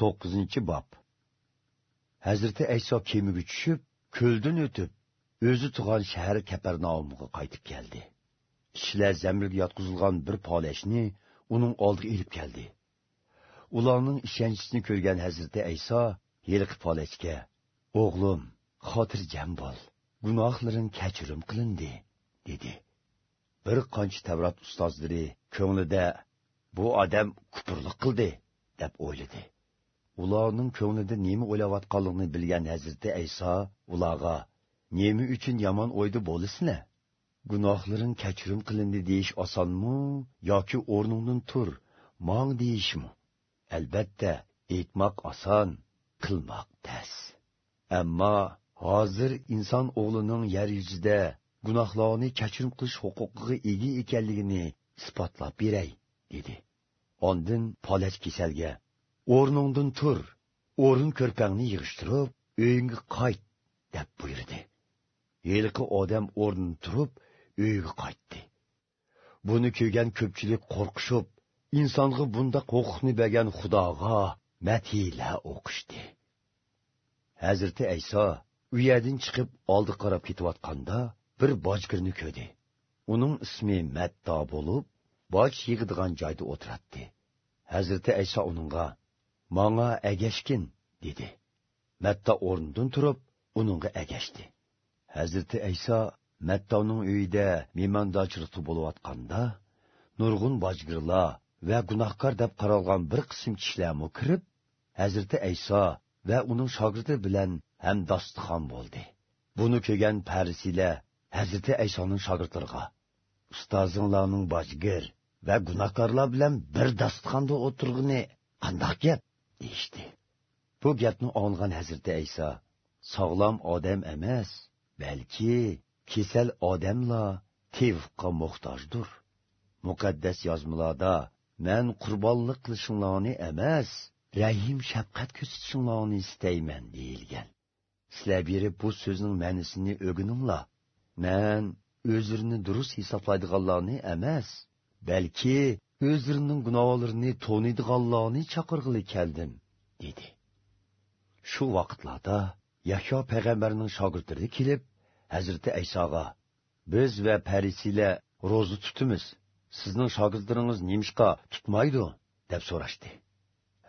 to'qqizinchi bob. Hazrati ayso kemaga tushib ko'ldan o'tib o'zi tug'an shahar kaparnaumga qaytib keldi. Kishilar zamirga yotqizilgan bir polashni uning oldiga ilib keldi. Ularning ishonchisini ko'rgan hazrati ayso yilqi polashga o'g'lim xotirjam bo'l gunohlaring kechirim qilindi dedi. Bir qancha tavrot ustozlari ko'nglida bu odam kupurlik qildi deb o'yladi. Ularning ko'nglida nima o'ylayotganligini bilgan hazrati ayso ularga nima uchun yomon o'yda bo'lisizlar? Gunohlaring kechirim qilindi deyish osonmi yoki o'rningdan tur mong deyishmi? Albatta aytmoq oson qilmoq tas ammo hozir inson o'g'lining yer yuzida gunohlarni kechirim qilish huquqiga ega ekanligini isbotlab beray dedi. Ondin polaj kasalga o'rningdan tur o'rin ko'rpangni yig'ishtirib uyingga qayt deb buyurdi. Yilqi odam o'rnidan turib uyiga qaytdi. Buni ko'rgan ko'pchilik qo'rqishib insonga bunda huquqni bergan xudoga matila o'qishdi. Hazrati ayso uyadan chiqib oldi qarab ketayotganda bir bojgirni ko'rdi. Uning ismi matto bo'lib boj yig'adigan joyda o'tirardi hazrati ayso uningga manga agashgin dedi matta o'rnidan turib uningga agashdi hazrati ayso mattoning uyida mehmondorchilikda bo'layotganda nurg'un bojgirlar va gunohkor deb qaralgan bir qism kishilarmi kirib hazrati ayso va uning shogirdi bilan ham dostixon bo'ldi buni ko'rgan parisiylar hazrati aysoning shogirdlariga ustozinglarning bojgir va gunohkorlar bilan bir dasturxonda o'tirg'ini qandoq gap eshitdi. Bu gapni olgan hazrati ayso sog'lom odam emas balki kasal odamlar tevqqa muhtojdir. Muqaddas yozmalarda man qurbonlik qilishinglarni emas rahim shafqat ko'rsatishinglarni istayman deyilgan. Sizlar berib bu so'zning ma'nisini o'gininglar. Man o'zirni durust hisoblaydiganlarni emas balki o'zlarining gunohlarini to'niydiganlarni chaqirg'ili keldim dedi. Shu vaqtlarda yahyo payg'ambarning shogirdlari kelib hazrati aysoga biz va parisiylar ro'za tutimiz sizning shogirdlaringiz nemishqa tutmaydi deb so'rashdi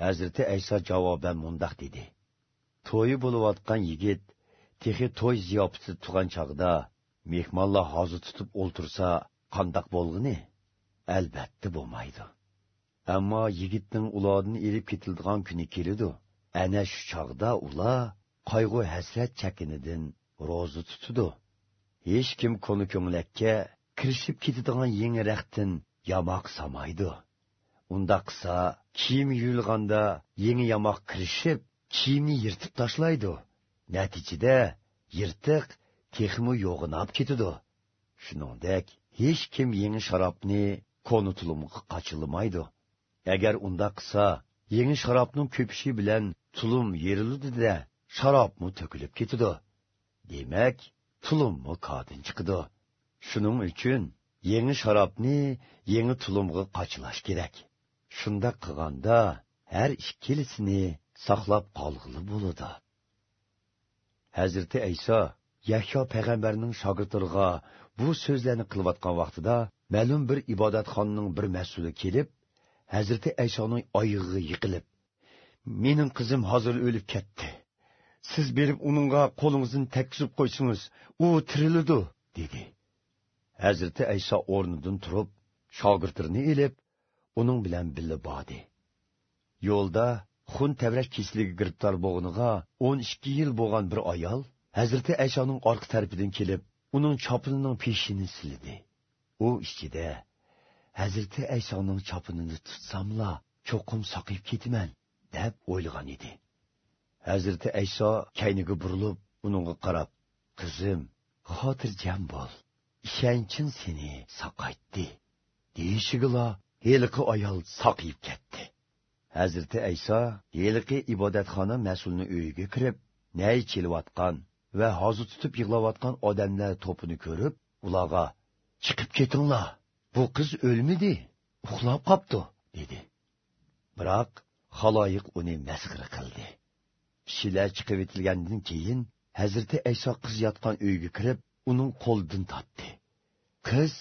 hazrati ayso javoban mundoq dedi. To'yi bo'layotgan yigit texi to'y ziyofati turgan chog'da mehmonlar hozir tutib o'ltirsa qandoq bo'lg'ini albatta bo'lmaydi. Ammo yigitning ulardan elib ketildigan kuni keladi ana shu chog'da ular qayg'u hasrat chakinidan ro'zi tutidi hech kim ko'ni ko'nglakka kirishib ketadigan yengiraqtin yamoq samaydi unda qilsa kiyim yuyilganda yangi yamoq kirishib kiyimni yirtib tashlaydi. Natijada yirtiq texmi yo'g'inab ketidi shuningdek hech kim yangi sharobni ko'ni tulumga qochilmaydi agar unda qilsa yangi sharobning ko'pishi bilan tulum yeriludida sharobmi to'kilib ketidi demak tulummi kodin chiqidi shuning uchun yangi sharobni yangi tulumga qochilash kerak shunda qilganda har ikkilisini saqlab qolg'ili bo'ladi hazrati ayso yahyo payg'ambarning shogirdlariga bu so'zlarni qilayotgan vaqtida ma'lum bir ibodatxonning bir mas'uli kelib hazrati aysoning oyig'iga yiqilib mening qizim hozir o'lib ketdi. Siz berib uningga qo'lingizni tekkizib qo'ysangiz u tiriladi dedi. Hazrati ayso o'rnidan turib shogirdlarini ilib uning bilan birga bordi. Yo'lda xun tavrak kesiliga giribtor bo'lganiga o'n ikki yil bo'lgan bir ayol hazrati aysoning orqa tarafidan kelib uning chopinining peshini silidi u ichida hazrati aysoning chopinini tutsamla cho'qim soqib ketaman deb o'ylagan edi. Hazrati ayso kayniga burilib uningga qarab qizim xotirjam bo'l ishonching seni saqaytdi deyishigila heliqi ayol soqiyib ketdi. Hazrati ayso heliqi ibodatxona mas'ulni uyiga kirib nay chelayotgan va hozir tutib yig'layotgan odamlar to'pini ko'rib ularga chiqib ketinglar. Bu qiz o'lmidi. Uxlab qopti dedi. Biroq haloyiq uni masxira qildi. Kishilar chiqib etilgandan keyin hazrati ayso qiz yotgan uyga kirib uning qo'lidan tortdi qiz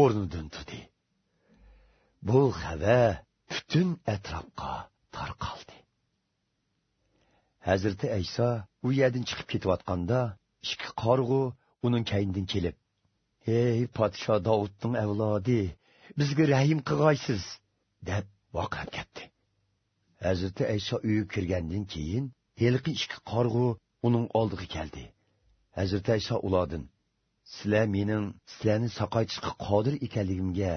o'rnidan turdi bu xabar butun atrofga tarqaldi. Hazrati ayso u yerdan chiqib ketayotganda ikki qorg'u uning kaynidan kelib ey podsho dovudning avlodi bizga rahim qilg'aysiz deb voqab ketdi. Hazrati ayso uyga kirgandan keyin heliqi ikki qorg'u uning oldiga keldi. Hazrati ayso ulardan sizlar mening sizlarni saqaytishga qodir ekanligimga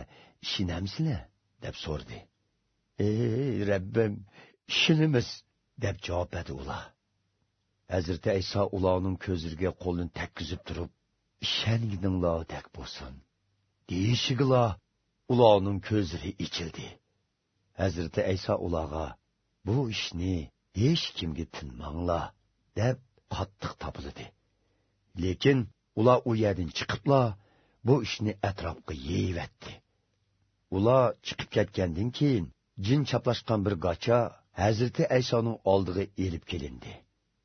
ishonamsizlar? deb so'rdi ey rabbim ishonamiz deb javob berdi ular. Hazrati ayso ularning ko'ziga qo'lini takkizib turib ishoninglar dek bo'lsin deyishigila ularning ko'zlari ichildi hazrati ayso ularga bu ishni hech kimga tinmanglar deb qattiq topildi lekin ular u yerdan chiqiblar bu ishni atrofga yeyivatdi ular chiqib ketgandan keyin jin chaplashgan bir gacha hazrati aysoning oldiga elib kelindi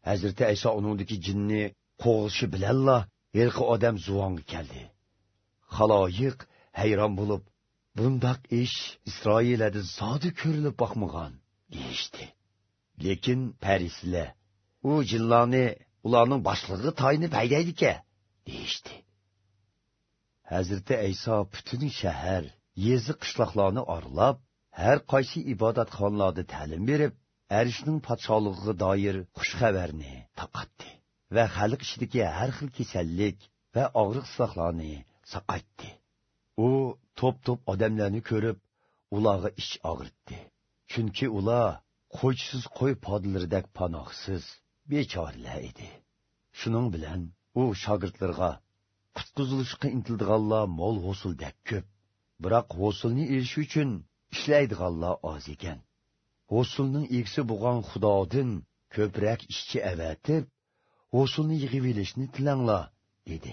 hazrati ayso uningdagi jinni qo'g'ishi bilanla yilqi odam zuvonga keldi. Haloyiq hayron bo'lib bundoq ish isroilada zodi ko'rilib boqmagan deyishdi. Lekin parislar u jinlarni ularning boshlig'i toyni baydaydika deyishdi. Hazrati ayso butun shahar yezi qishloqlarni orlab har qaysi ibodatxonlarda ta'lim berib arishning podsholig'iga doir xushxabarni taqatdi va xalq ichidagi har xil kasallik va og'riq siloqlarni saqaytdi u to'p to'p odamlarni ko'rib ularga ich og'ritdi. Chunki ular qo'ychisiz qo'y podilaridak panohsiz bechoralar edi. Shuning bilan u shogirdlarga qutqizilishga intildiganlar mo'l g'usuldek ko'p. Biroq g'usulni erish uchun ishlaydiganlar oz ekan. G'usulning egisi bo'lgan xudodin ko'proq ishchi avatib g'usulni yig'ib olishni tilanglar dedi